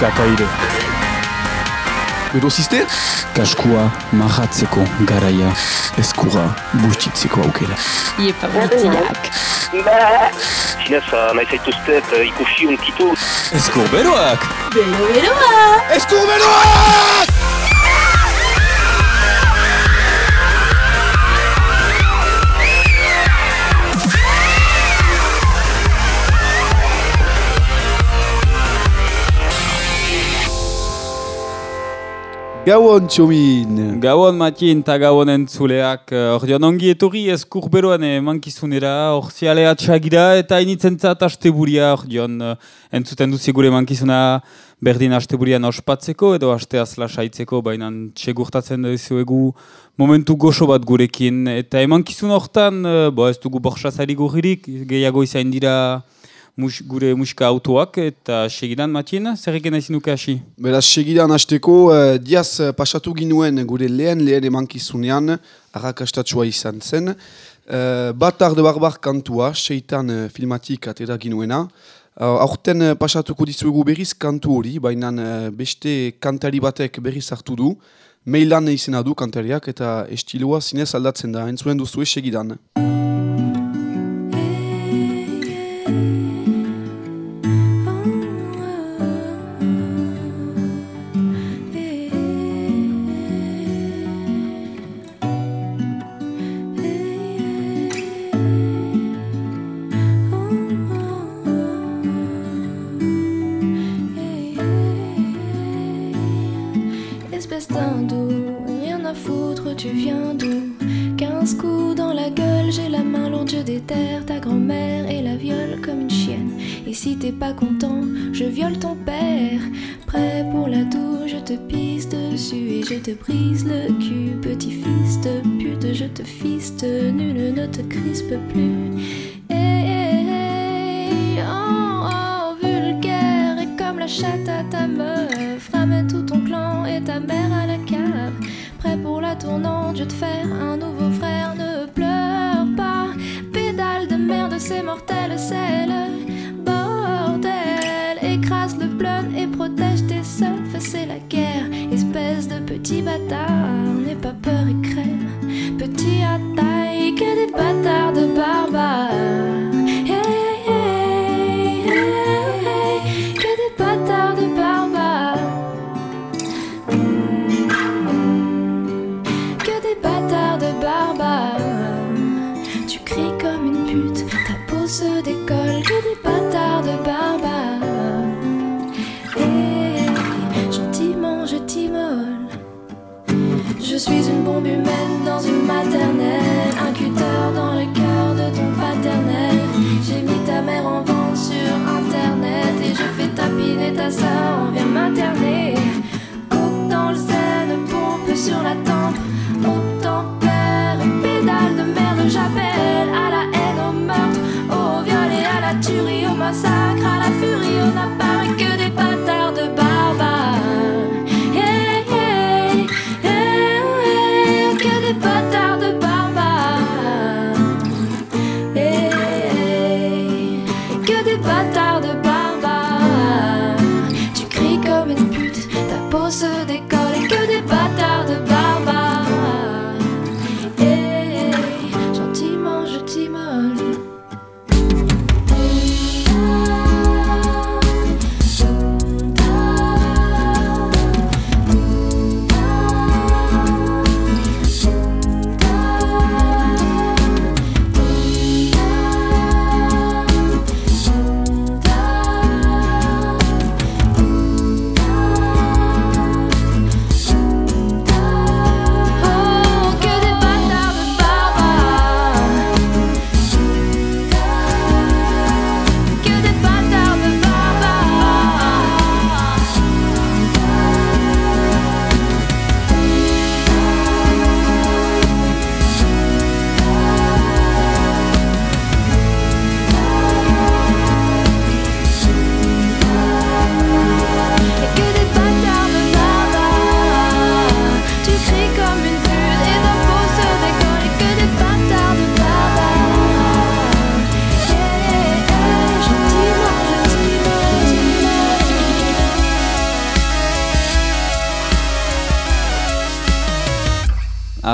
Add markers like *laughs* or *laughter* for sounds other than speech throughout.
Gataire. Berozizte? Kaskua mahatzeko garaia eskura bustitzeko aukera. Iepa gutiak. Zinez, nahi zaituztet ikusi unkitu. Eskur beroak! Bero beroa! Eskur beroak! Gauon, txomin! Gauan matin eta gauan entzuleak, ordean ongi etorri eskur beroan mankizunera, orzialea txagira eta initzentzat asteburia, ordean entzuten duzi gure mankizuna berdin asteburian ospatzeko edo asteaz lasaitzeko, baina txegurtatzen dizuegu momentu goxo bat gurekin. Eta emankizun hortan, bo ez dugu borxazari gurririk, gehiago izain dira mus, gure musika autoak eta segidan matien, zer egen ezin nuke hasi? Beraz, segidan hasteko, uh, diaz uh, pasatu ginuen gure lehen lehen emankizunean, arrakastatua izan zen. Uh, bat arde barbar kantua, seitan uh, filmatik atera ginuena. Uh, aurten uh, pasatuko dizuegu berriz kantu hori, baina uh, beste kantari batek berriz hartu du. Meilan izena du kantariak eta estiloa zinez aldatzen da, entzuen duzu segidan. Espèce d'hindou, rien à foutre, tu viens d'où? 15 coups dans la gueule, j'ai la main lourde, je déterre ta grand-mère et la viole comme une chienne. Et si t'es pas content, je viole ton père. Prêt pour la douche, je te pisse dessus et je te brise le cul. Petit fils de pute, je te fiste, nul ne te crispe plus.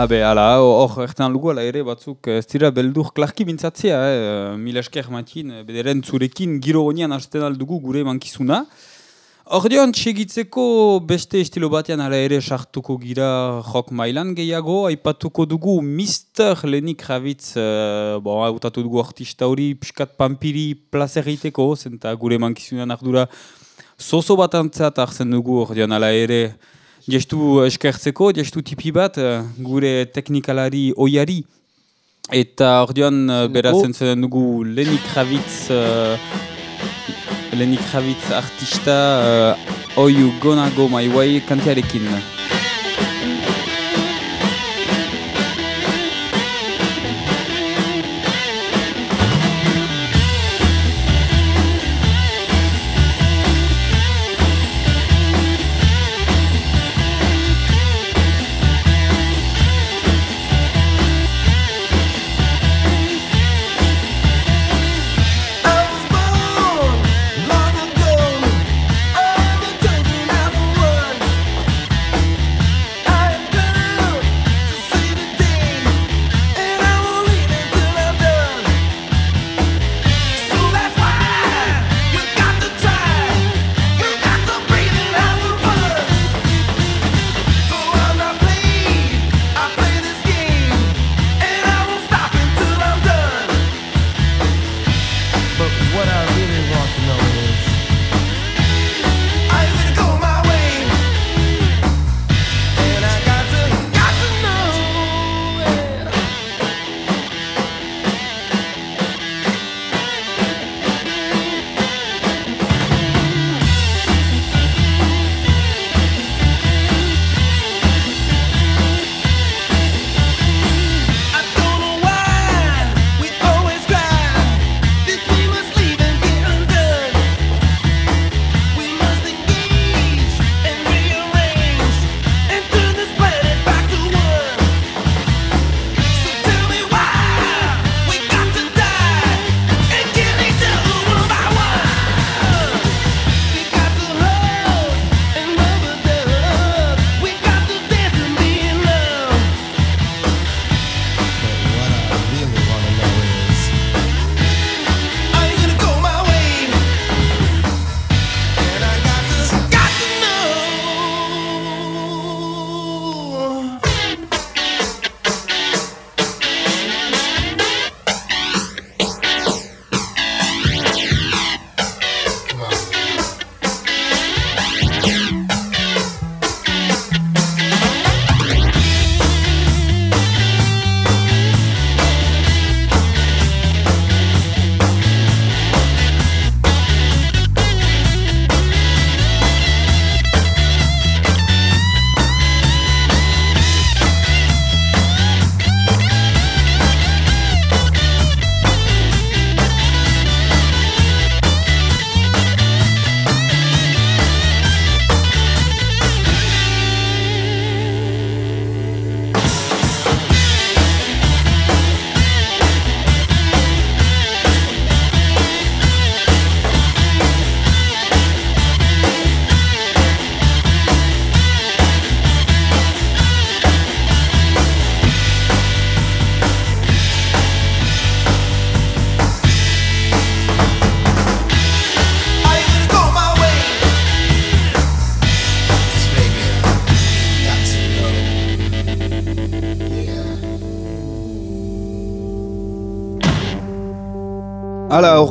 Habe, ala, hor, ertan lugu, ala ere, batzuk, ez dira beldur klarki mintzatzea, eh, mila esker matin, eh, bederen zurekin giro honian hasten aldugu gure mankizuna. Hor txegitzeko beste estilo batean ala ere sartuko gira jok mailan gehiago, aipatuko dugu Mr. Lenny Kravitz, uh, bon, hautatu dugu artista hori, piskat pampiri plazer egiteko, zenta gure mankizunan ardura zozo bat antzat hartzen dugu, hor ala ere, gestu eskertzeko, gestu tipi bat, eh, gure teknikalari oiari, eta dion, uh, berazen zen dugu Lenny Kravitz, uh, Lenny Kravitz artista uh, You Gonna Go My Way kantearekin.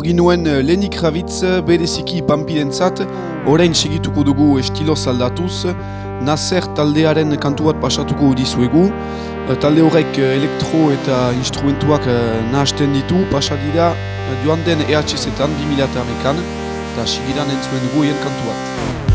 Ginuen eh, Lenny Kravitz bereziki pampirentzat, orain segituko dugu estilo aldatuz, Nasser taldearen kantu bat pasatuko dizuegu. Eh, Talde horrek eh, elektro eta instrumentuak eh, nahasten ditu, pasa dira eh, joan den EHZ-etan 2008an, eta sigiran entzuen dugu kantu bat.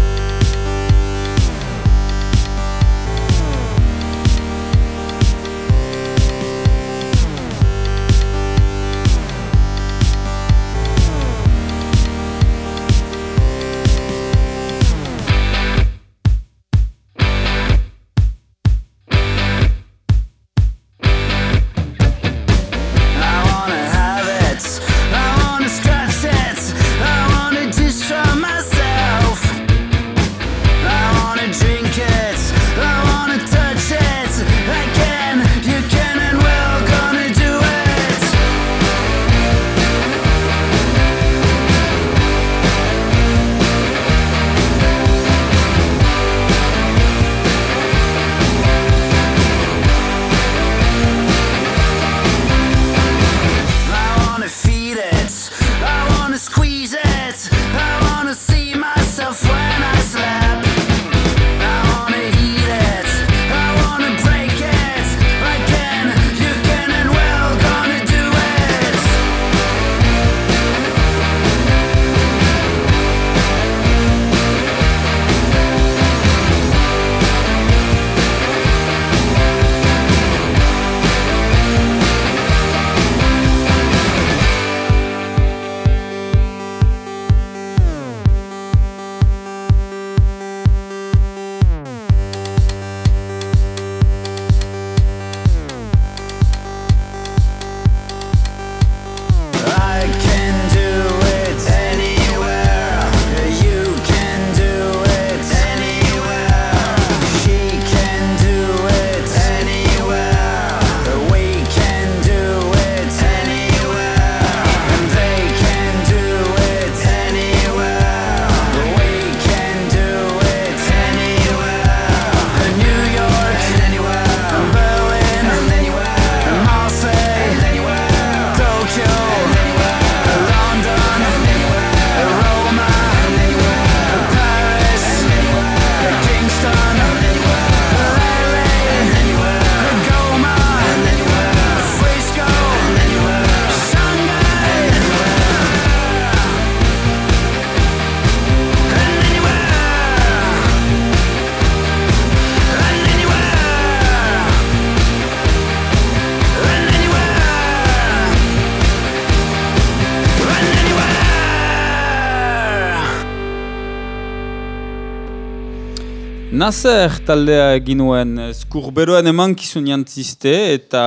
Nazer taldea eginuen skurberoen emankizun jantziste eta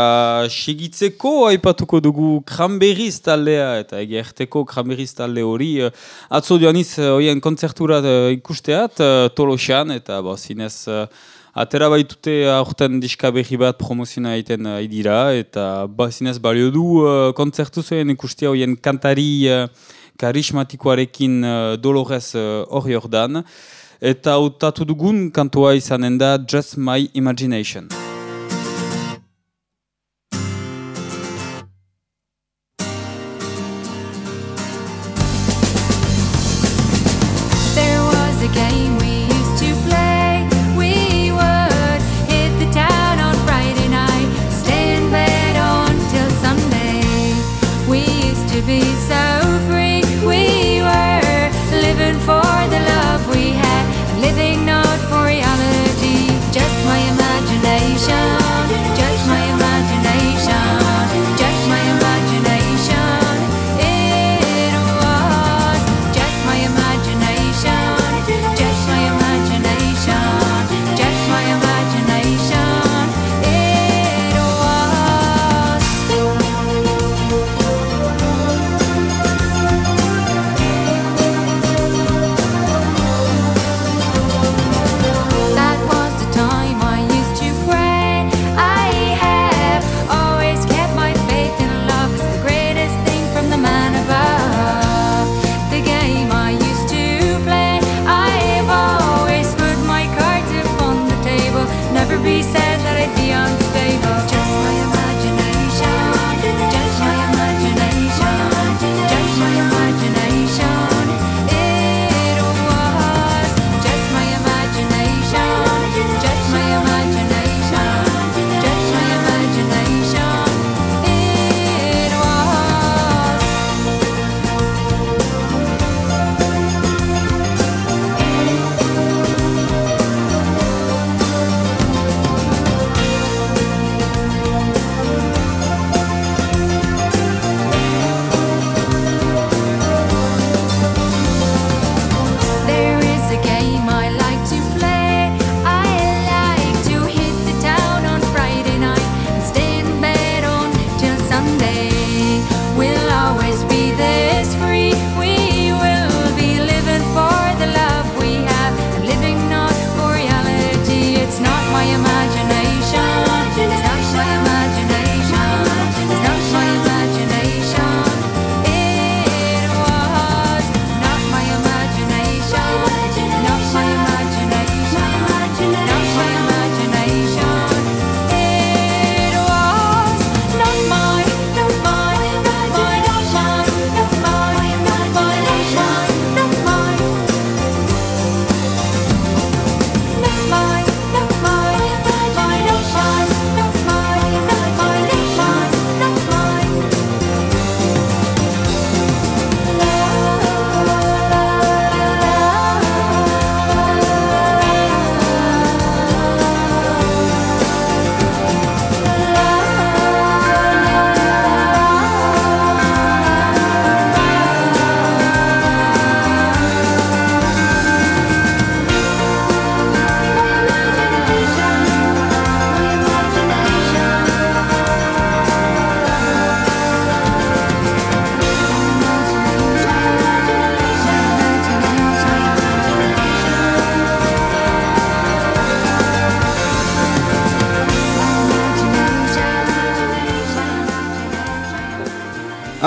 segitzeko aipatuko dugu Cranberries taldea eta egerteko Cranberries talde hori eh, atzo joaniz eh, hoien kontzertura eh, ikusteat eh, Tolosan eta bo, zinez eh, atera baitute aurten diska berri bat promoziona egiten eh, dira eta ba, zinez balio du eh, kontzertu zoen ikustea hoien kantari eh, karismatikoarekin eh, Dolores eh, hori ordan. Eta hautatu dugun kantua izanen da Just My Imagination.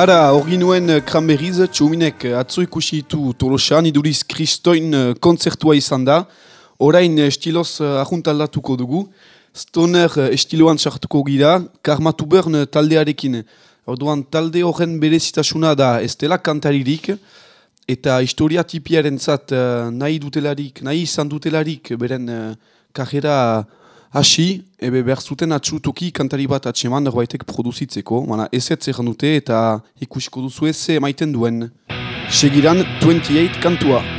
Ara, hor ginuen eh, Cranberries, txuminek eh, atzo ikusi ditu Tolosan, iduriz Kristoin eh, kontzertua izan da. Orain eh, estiloz eh, ajuntaldatuko dugu. Stoner eh, estiloan sartuko gira, Karmatu Burn taldearekin. Orduan talde horren berezitasuna da ez dela kantaririk, eta historia tipiaren zat nahi dutelarik, nahi izan dutelarik beren eh, karrera hasi, ebe behar zuten atxutoki kantari bat atseman norbaitek produzitzeko, mana ez ez erran dute eta ikusiko duzu ez ze emaiten duen. Segiran 28 kantua.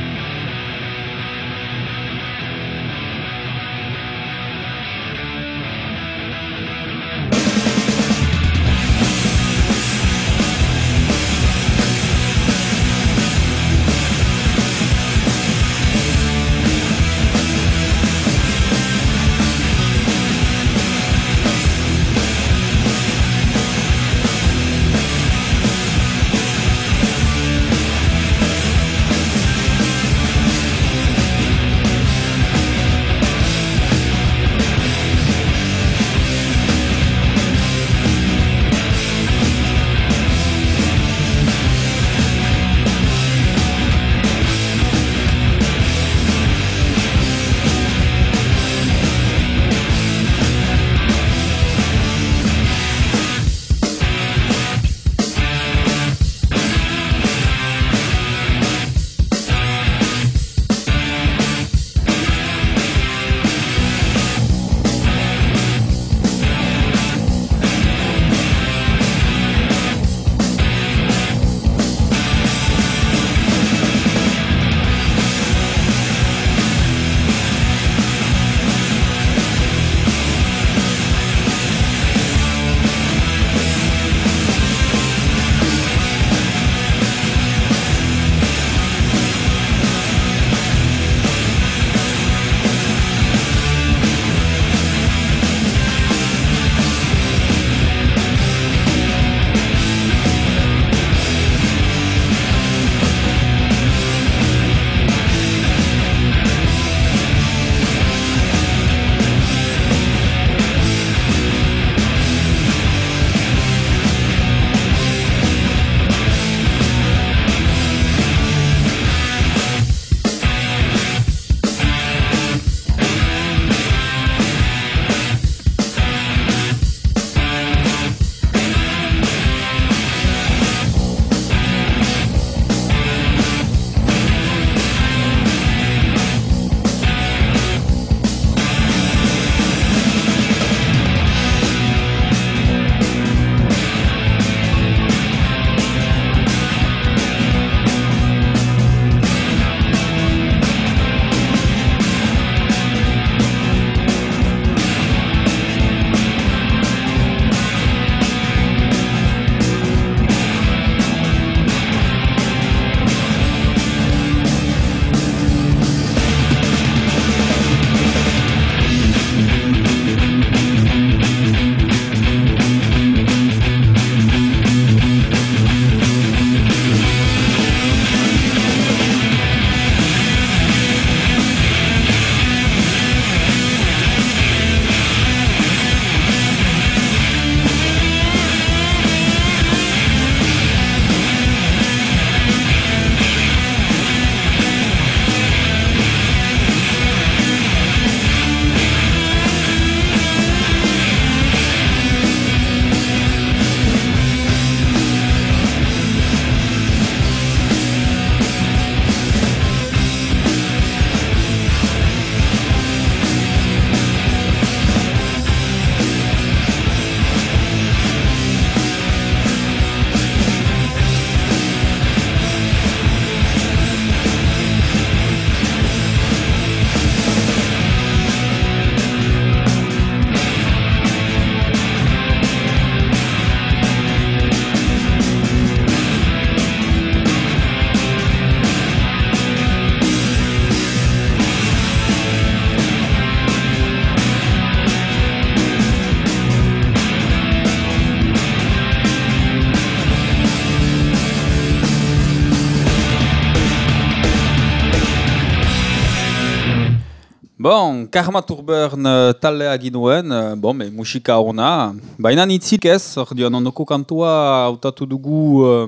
Karma Turburn uh, taldea ginuen, uh, bon, me, musika ona. Baina nitzik ez, ordean, ondoko kantua hautatu dugu uh,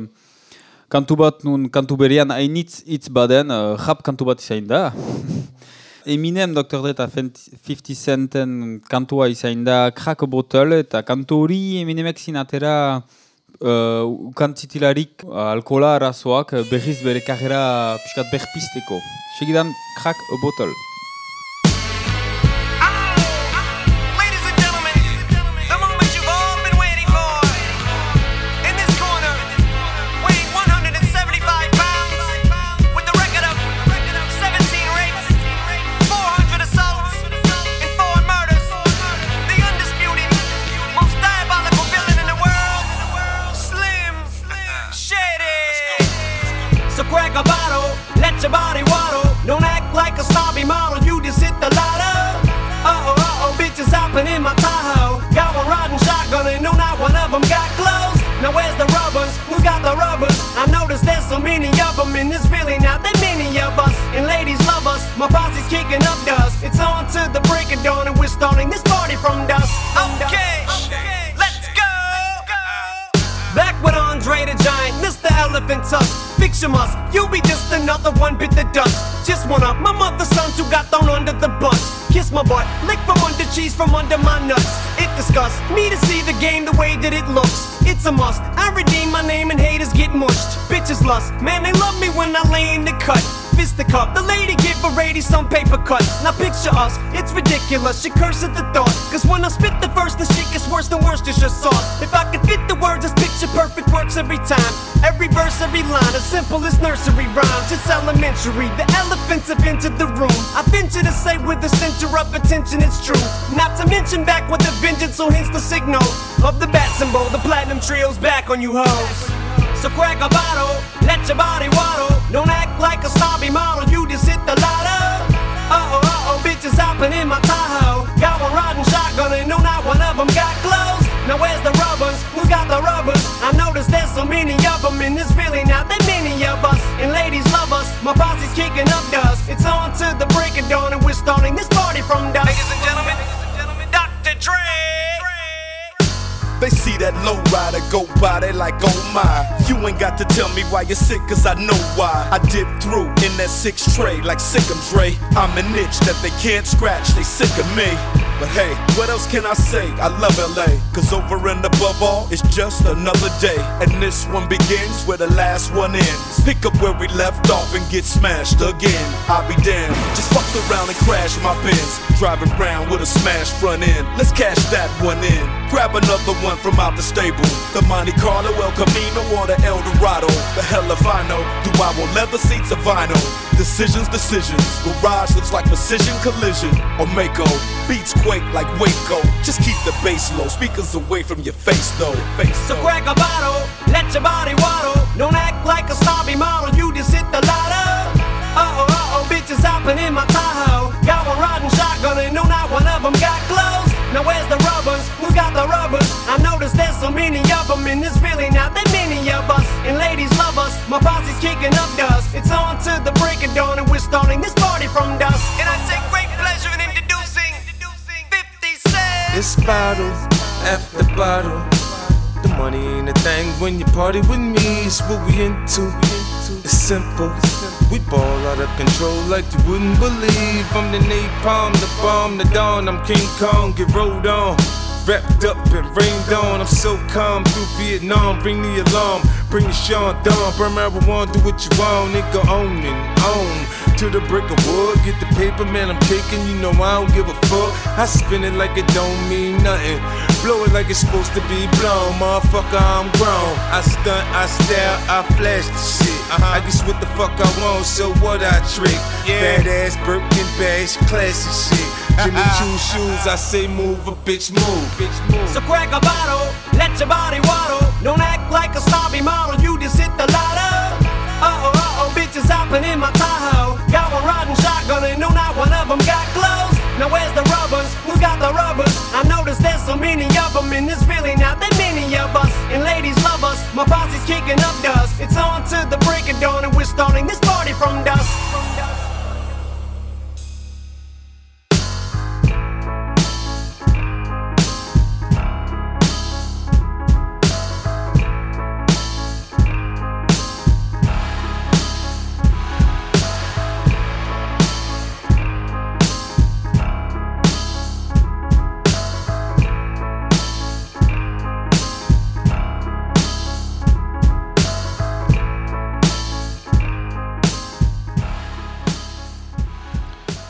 kantu bat nun kantu berian hainitz hitz baden, uh, rap kantu bat izain da. *laughs* Eminem, Dr. Dre eta 50 Centen kantua izain da Crack Bottle, eta kantu hori Eminemek zinatera uh, ukantzitilarik uh, alkola arazoak berriz bere karrera piskat berpisteko. Segidan Crack Bottle. And there's really not that many of us. And ladies love us, my posse's kicking up dust. It's on to the break of dawn, and we're starting this party from dust. Okay, okay. let's go. Back with Andre the Giant, Mr. Elephant Tusk. Fiction must, You'll be just another one bit the dust. Just one of my mother's sons who got thrown under the bus. Kiss my butt, lick from under cheese from under my nuts. It disgusts me to see the game the way that it looks. It's a must. I redeem my name and haters get mushed. Bitches lust, man, they love me when I lay in the cut. Fist the the lady give a lady some paper cuts. Now picture us, it's ridiculous. She curses at the thought. Cause when I spit the verse, the shit gets worse than just sauce. If I could fit the words, this picture perfect works every time. Every verse, every line, as simple as nursery rhymes. It's elementary. The elephants have entered the room. I venture to say with the center of attention, it's true. Not to mention back with a vengeance, so hence the signal of the bat symbol. The platinum trio's back on you hoes. So crack a bottle, let your body waddle. Don't act like a snobby model, you just hit the lotto. Uh oh, uh oh, bitches hopping in my Tahoe. Got one riding shotgun and no, not one of them got clothes. Now where's the rubbers? Who's got the rubbers? I noticed there's so many of them, and there's really not that many of us. And ladies love us, my posse's kicking up dust. It's on to the break of dawn, and we're starting this party from dusk. Ladies and gentlemen, Dr. Dre. They see that low rider go by, they like, oh my. You ain't got to tell me why you're sick, cause I know why. I dip through in that six tray like Sick'em Dre. I'm an itch that they can't scratch, they sick of me. But hey, what else can I say? I love LA, cause over and above all, it's just another day. And this one begins where the last one ends. Pick up where we left off and get smashed again. I'll be damned. Just fuck around and crash my Benz. Driving around with a smashed front end. Let's cash that one in. Grab another one from out the stable. The Monte Carlo, El Camino, or the El Dorado. The hell if I know. Do I want leather seats or vinyl? Decisions, decisions. Garage looks like precision collision. Or Mako. Beats quake like Waco. Just keep the bass low. Speakers away from your face though. Face So though. crack a bottle, let your body waddle. Don't act like a snobby model, you just hit the lotto. Uh oh, uh oh, bitches hopping in my Tahoe. Got one riding shotgun and no, not one of them got clothes. Now where's the rubbers? Got the rubbers? I noticed there's so many of them, and there's really not that many of us. And ladies love us, my posse's kicking up dust. It's on to the break of dawn, and we're starting this party from dusk. And I take great pleasure in introducing 50 Cent. It's bottle after bottle. The money ain't a thing when you party with me. It's what we into. It's simple. We ball out of control like you wouldn't believe. I'm the napalm, the bomb, the dawn. I'm King Kong, get rolled on. Wrapped up and rained on. I'm so calm through Vietnam. Bring the alarm, bring the Sean Dawn. Burn marijuana, do what you want. Nigga, on and on to the brick of wood. Get the paper, man, I'm taking. You know I don't give a fuck. I spin it like it don't mean nothing. Blow it like it's supposed to be blown. Motherfucker, I'm grown. I stunt, I style, I flash the shit. Uh-huh. I guess what the fuck I want, so what I trick. Fat ass Birkin bags, classy shit. Jimmy Choo shoes, I say move, a bitch move. Bitch move. So crack a bottle, let your body waddle. Don't act like a snobby model, you just hit the lotto. Uh oh, uh oh, bitches hopping in my Tahoe. Got one riding shotgun and no, not one of them got clothes. Now where's the rubbers? Who's got the rubbers?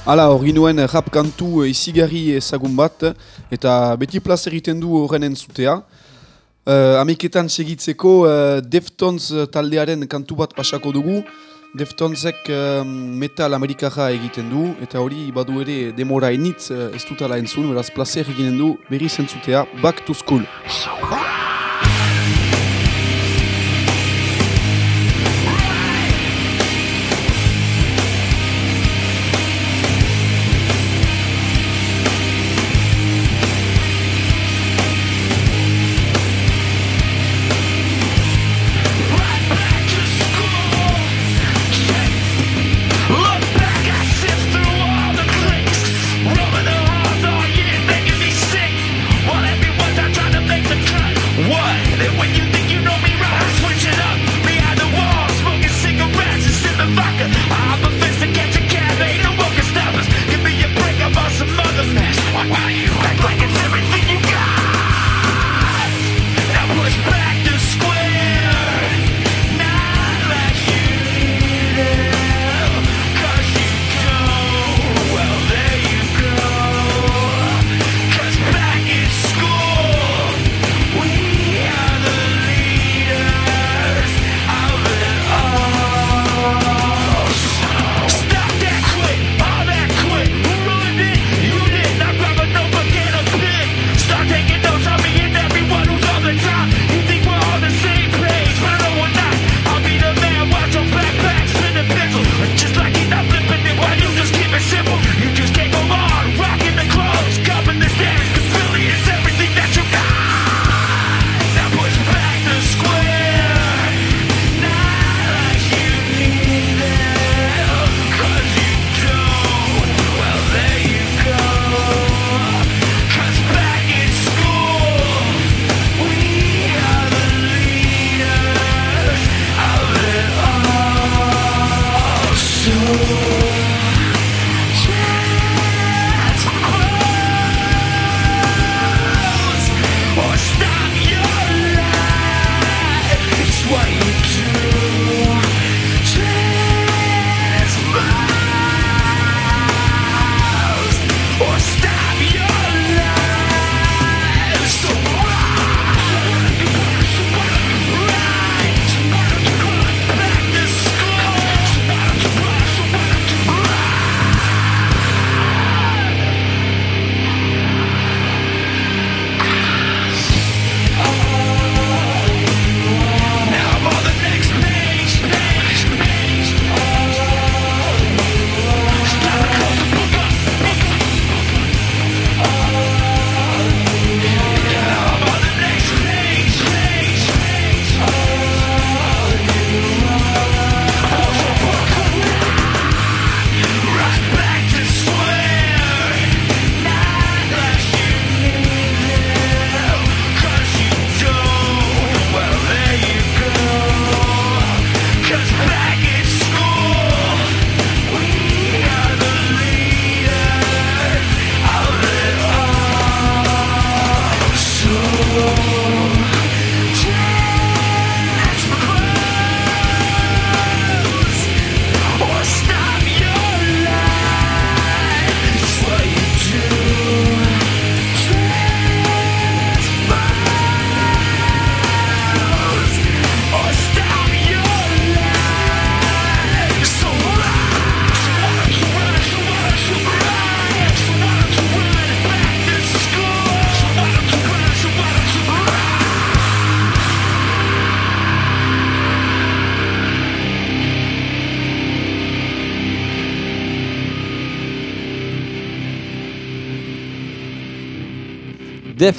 Hala, hori nuen eh, rap kantu eh, izigarri ezagun bat, eta beti plaz egiten du horren entzutea. Eh, uh, ameketan segitzeko uh, Deftones taldearen kantu bat pasako dugu. Deftonesek uh, metal amerikara egiten du, eta hori badu ere demora enitz uh, ez dutala entzun, beraz placer eginen du berriz entzutea Back to School.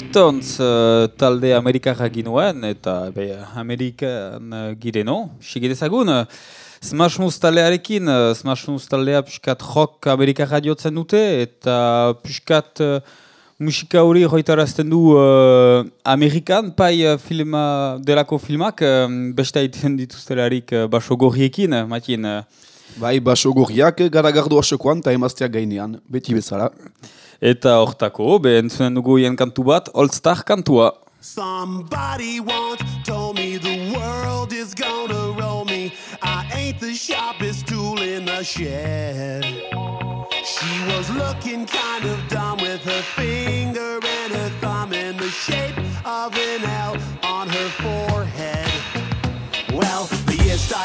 Deftons uh, eh, talde Amerikarra ginuen, eta be, Amerikan uh, gireno, sigidezagun. Uh, eh, Smash Moves talearekin, uh, Smash Moves taldea piskat rock Amerikarra diotzen dute, eta piskat uh, musika hori hoitarazten du uh, Amerikan, pai filma, delako filmak, uh, beste haiten dituzte larik uh, baso gorriekin, uh. Uh, Bai, baso gorriak garagardoa sokoan eta emazteak gainean, beti bezala. Eta hortako, behentzunen dugu hien kantu bat, Oldstar kantua. Somebody once told me the world is gonna roll me I ain't the sharpest tool in the shed She was looking kind of dumb with her feet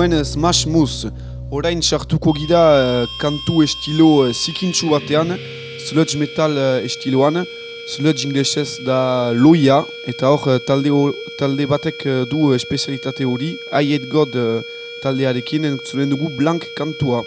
Smash Mouth. Orain sartuko gira eh, kantu estilo eh, zikintsu batean, sludge metal eh, estiloan, sludge inglesez da loia, eta hor talde, talde batek du espezialitate hori, I God eh, taldearekin, entzulen dugu blank kantua.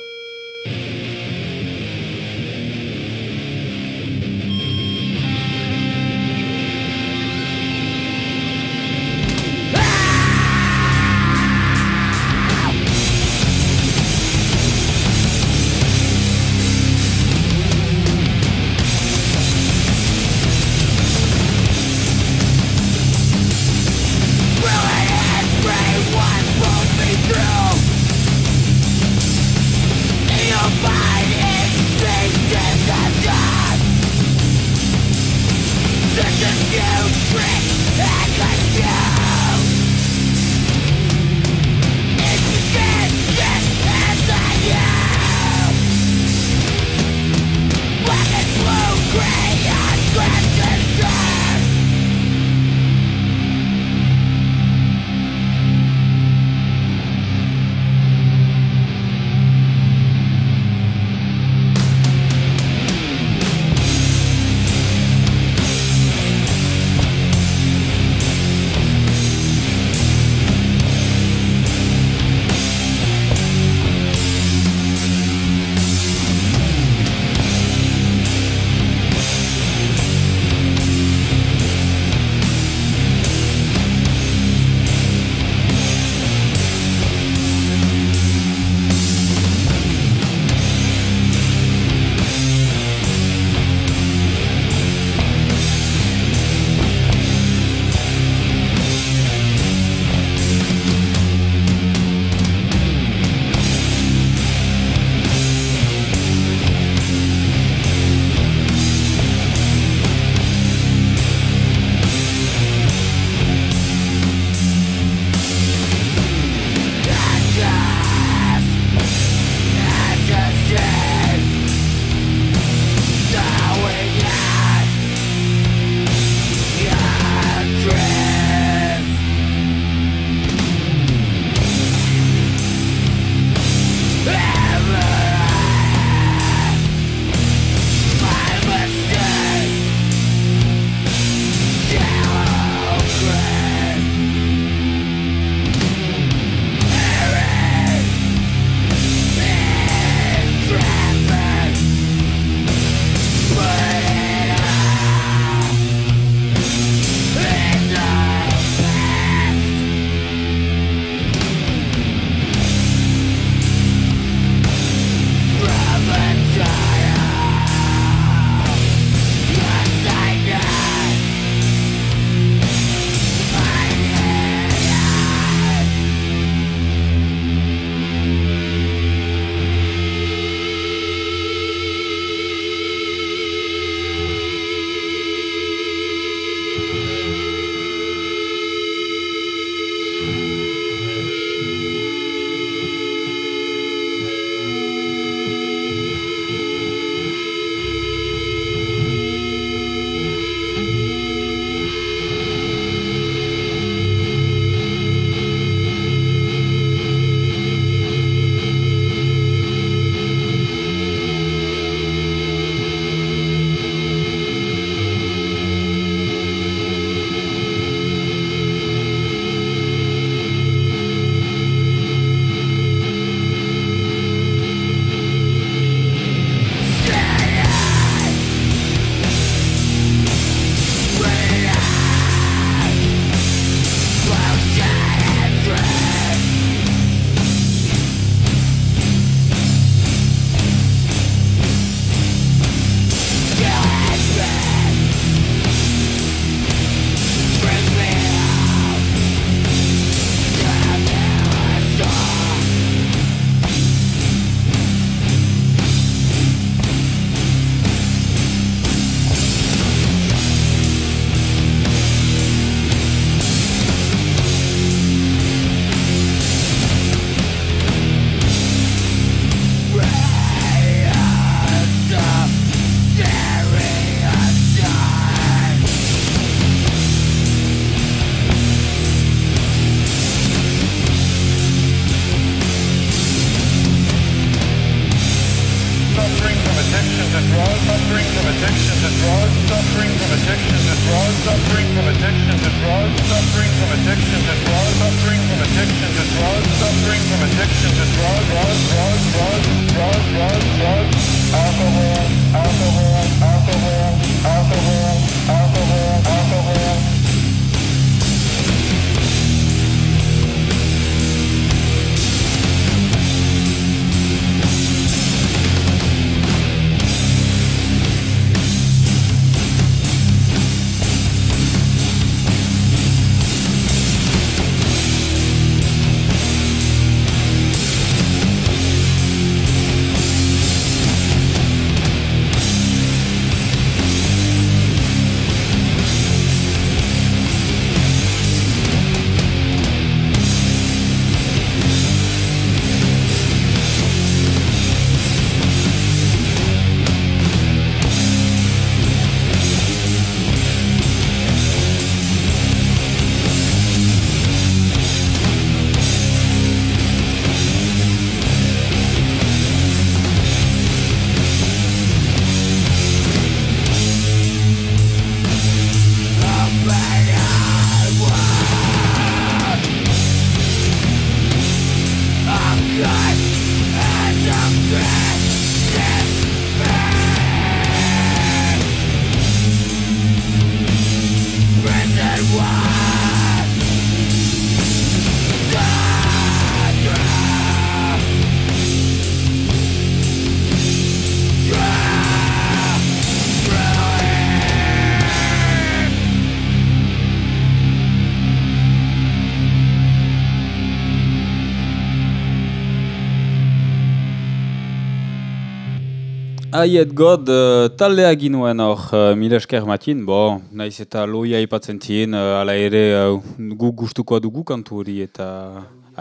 Aiet god, uh, taldea ginuen hor, uh, mila esker matin, bo, naiz eta loia ipatzen zien, uh, ala ere uh, gu gustukoa dugu kantu hori eta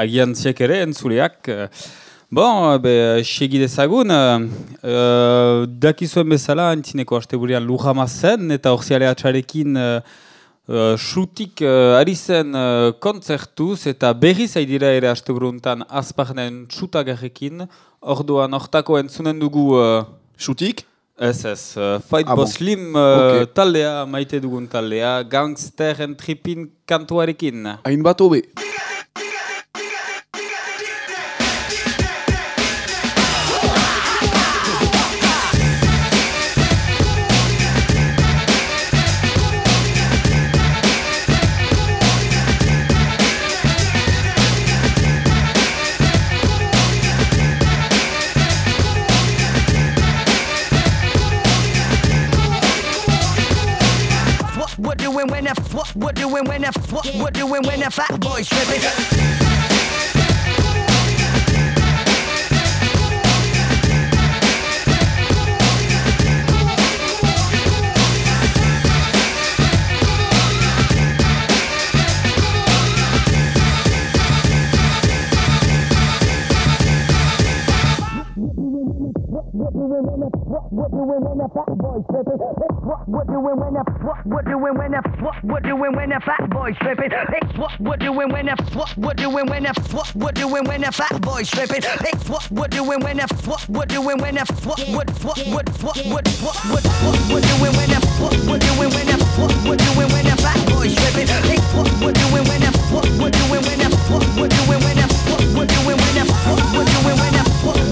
agian ziek ere entzuleak. Uh, bon, be, segi dezagun, uh, uh, dakizuen bezala, antzineko asteburian lujama zen, eta orziale atxarekin uh, uh, xutik uh, ari zen uh, kontzertuz, eta berriz aidira ere asteburuntan azparnen xutagarrekin, orduan hortako entzunen dugu... Uh, Xutik? Ez ez, uh, Fight Ah, Boss bon. Slim uh, Ok. taldea, maite dugun taldea, gangsteren tripin kantuarekin. doing when I what we're doing when I what we're doing when I fat boys living. That what we're doing when that fat boy tripping. What we're doing when that what we're doing when that what we're doing when that fat boy tripping. It's what we're doing when that what we're doing when that what we're doing when that fat boy tripping. It's what we're doing when that what we're doing when that what what what what what what what what what we're doing when that what we're doing when that what we're doing when that fat boy tripping. It's what we're doing when that what we're doing when that what we're doing when that what we're doing when that what we're doing when that what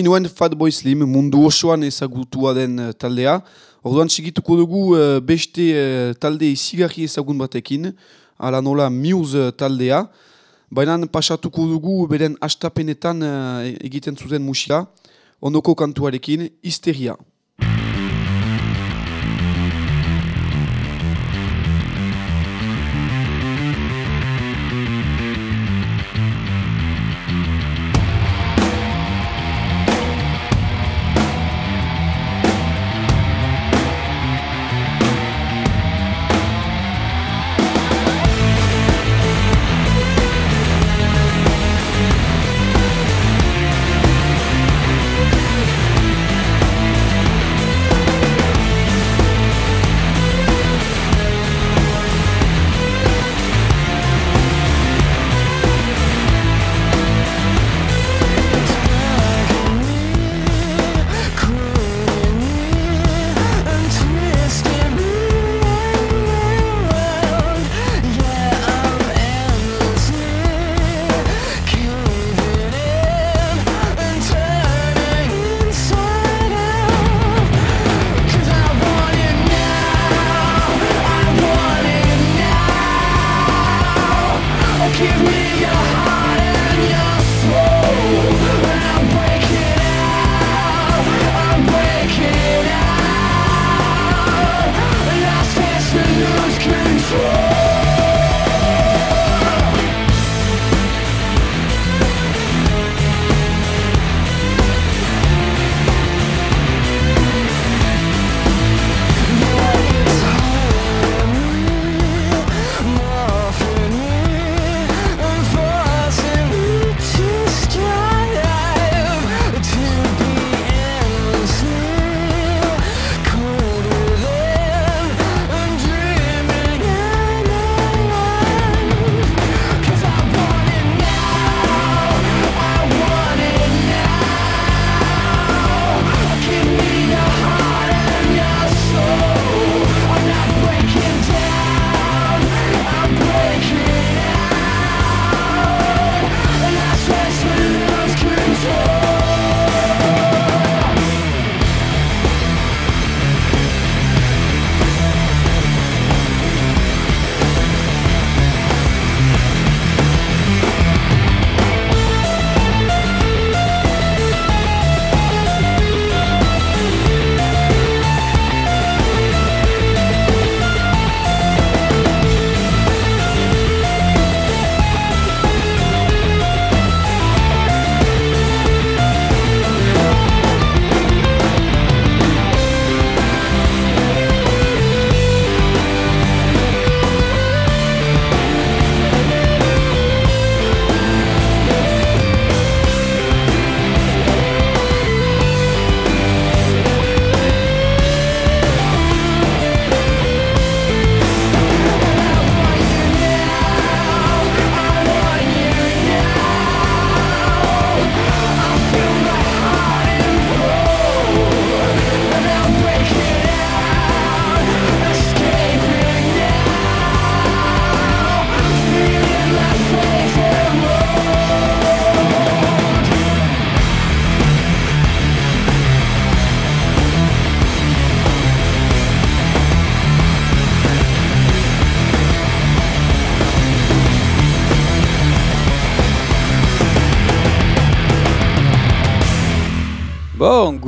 ginuen Fatboy Slim, mundu osoan ezagutua den eh, taldea. Orduan txigituko dugu uh, beste eh, talde izigarri ezagun batekin, ala nola Muse taldea. Baina pasatuko dugu beren astapenetan egiten zuten musika, ondoko kantuarekin, Histeria. Histeria.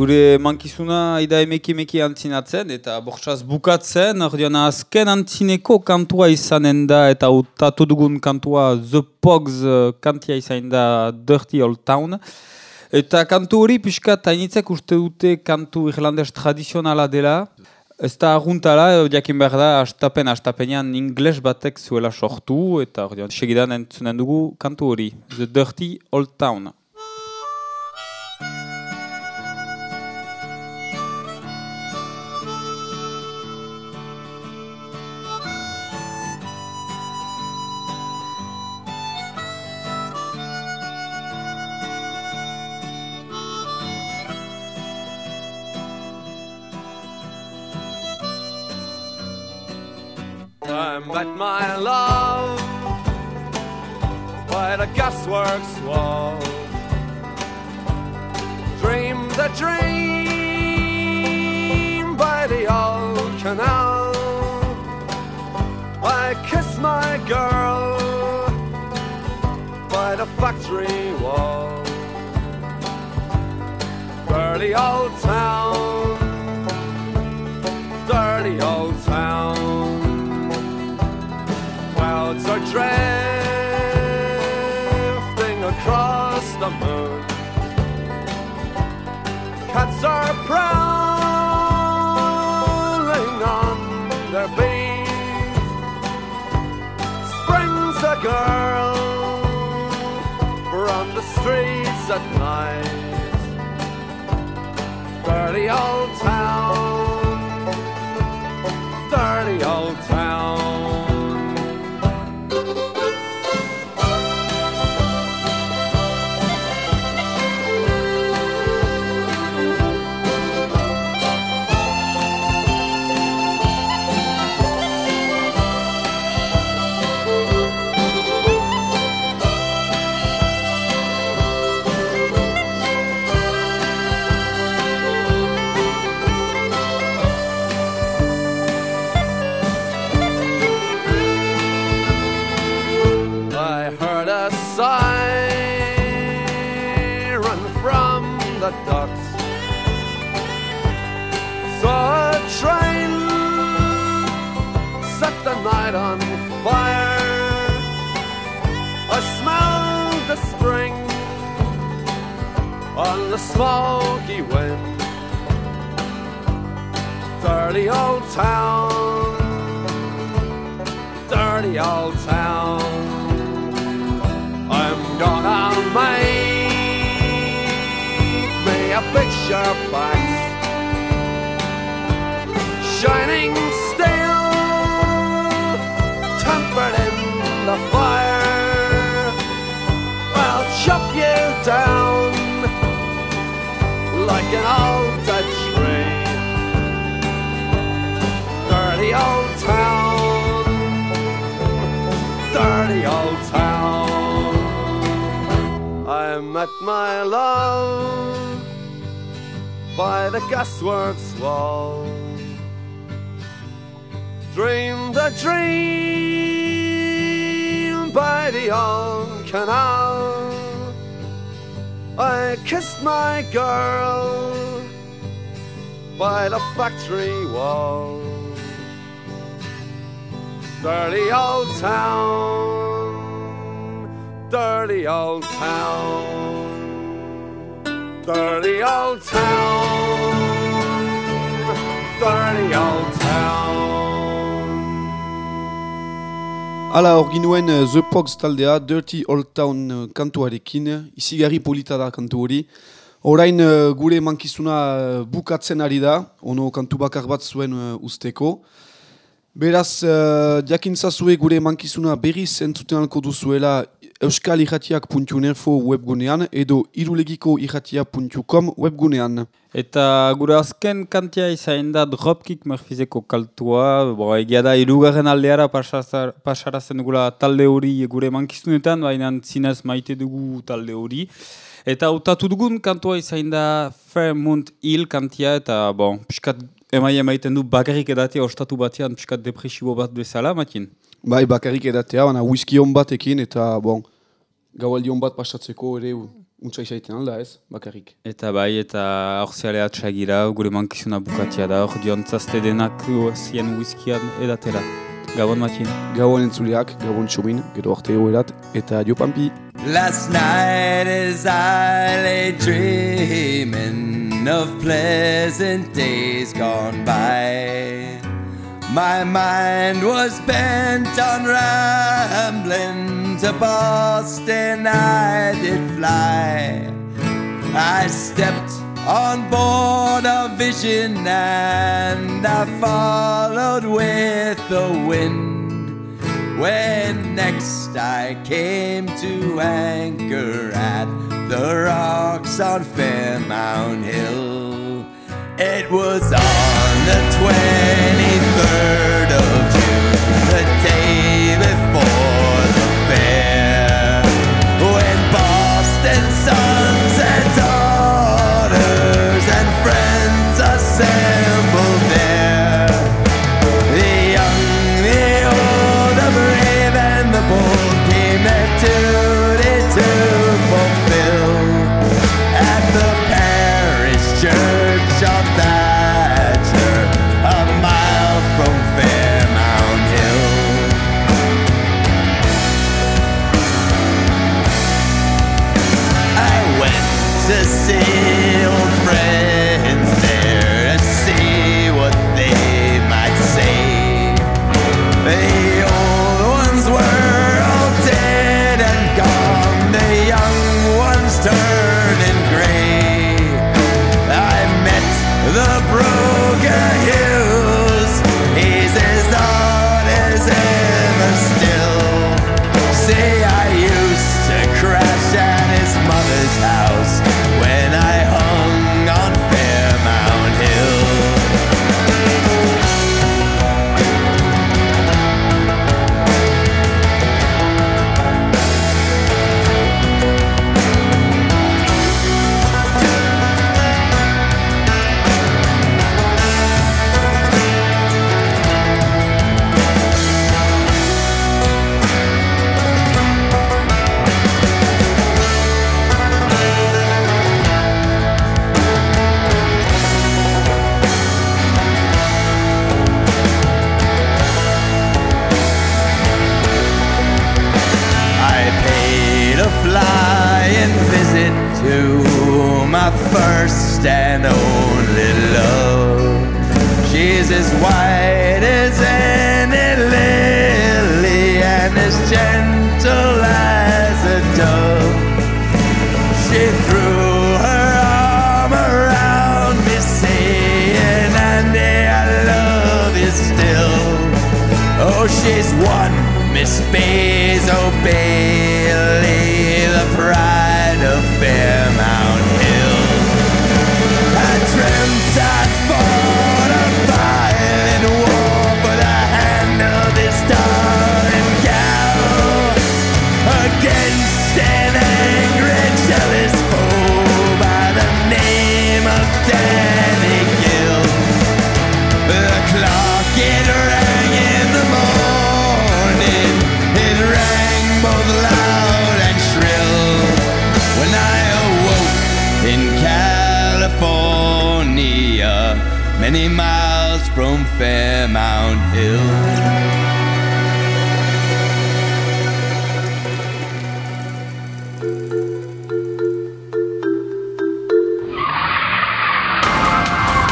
Gure mankizuna ida emeki emeki antzinatzen eta bortxaz bukatzen, ordean azken antzineko kantua izanen da eta utatu dugun kantua The Pogs eh, kantia izan da Dirty Old Town. Eta kantu hori pixka tainitzek uste dute kantu irlandes tradizionala dela. Ez da arguntala, jakin behar da, astapen, astapenean ingles batek zuela sortu, eta ordean, segidan entzunen dugu kantu hori, The Dirty Old Town. Old town, dirty old town. Clouds are drifting across the moon. Cats are prowling all town, dirty old town, dirty old town. Hala, hor ginuen eh, The Pogs taldea, Dirty Old Town eh, kantuarekin, izigarri polita da kantu hori. Orain eh, gure mankizuna bukatzen ari da, ono kantu bakar bat zuen usteko. Beraz, uh, jakintzazue gure mankizuna berriz entzuten alko duzuela euskalirratiak.nerfo webgunean edo irulegiko irratia.com webgunean. Eta gure azken kantia izain da Dropkick Murphyseko kaltua, bo, egia da irugarren aldeara pasarazen dugula talde hori gure mankizunetan, baina zinez maite dugu talde hori. Eta utatu dugun kantua izain da Fairmont Hill kantia, eta bon, piskat emai emaiten du bakarrik edatea ostatu batean piskat depresibo bat bezala, Matin? Bai, bakarrik edatea, baina whisky on batekin eta, bon, gaualdi bat pasatzeko ere Untsa izaiten alda ez, bakarrik. Eta bai, eta orzialea txagira, gure mankizuna bukatia da, hor dion zazte denak zien whiskian edatera. Gabon Matien. Gauan entzuleak, gauan txumin, gero arte egoerat, eta jo pampi. Last night as I lay dreaming of pleasant days gone by, my mind was bent on rambling to Boston. I did fly. I stepped on board a vision and I followed with the wind. When next I came to anchor at the rocks on Fairmount Hill, it was on the 23rd of June, the day white as any lily and as gentle as a dove. She threw her arm around me, saying, Andy, I love you still. Oh, she's one Miss Bailey,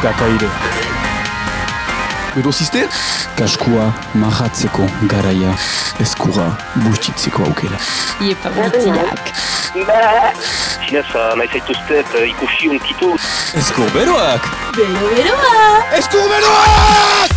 Kakaire. Gero ziste? Kaskua mahatzeko garaia. Eskura bustitzeko aukera. Iepa guztiak. Zinez, nahi zaituztet eh, ikusi unkitu. Eskurberoak! Bero beroa! Eskurberoak!